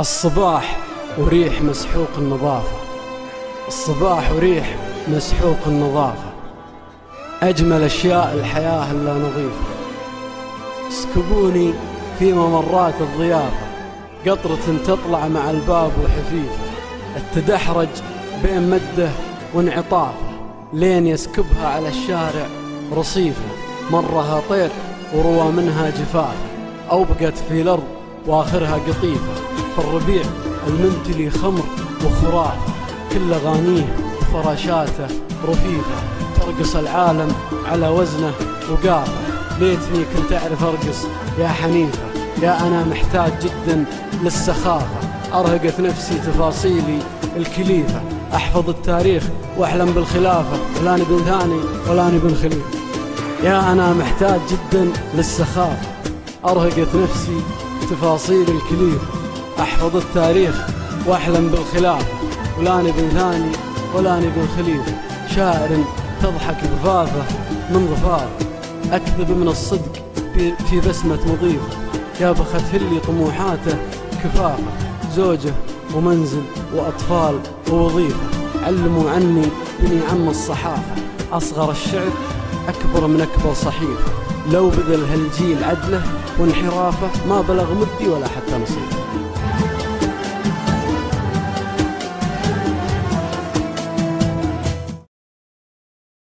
الصباح وريح مسحوق النظافة. الصباح وريح مسحوق النظافة. أجمل أشياء الحياة إلا نظيفة. اسكبوني في ممرات الضيافة. قطرة تطلع مع الباب وحفيفة التدحرج بين مدة وانعطافه لين يسكبها على الشارع رصيفة. مرها طير وروى منها جفاف. أو بقت في الأرض وآخرها قطيفة في الربيع المنتلي خمر وخرافة كل أغانيه وفراشاته رفيفة. ترقص العالم على وزنه وقافة. ليتني كنت أعرف أرقص يا حنيفة يا أنا محتاج جدا للسخافة. أرهقت نفسي تفاصيلي الكليفة. أحفظ التاريخ وأحلم بالخلافة. ولا بن ثاني ولا بن خليفة. يا أنا محتاج جدا للسخافة. أرهقت نفسي تفاصيل الكليفة أحفظ التاريخ وأحلم بالخلافة ولا بن ثاني ولا بن خليفة شاعر تضحك ضفافة من ضفافة أكذب من الصدق في بسمة مضيفة يا بخت اللي طموحاته كفافة زوجه ومنزل وأطفال ووظيفة. علموا عني بني عم الصحافة. أصغر الشعر أكبر من أكبر صحيفة. لو بذل هالجيل عدله وانحرافه ما بلغ مدي ولا حتى نصيبه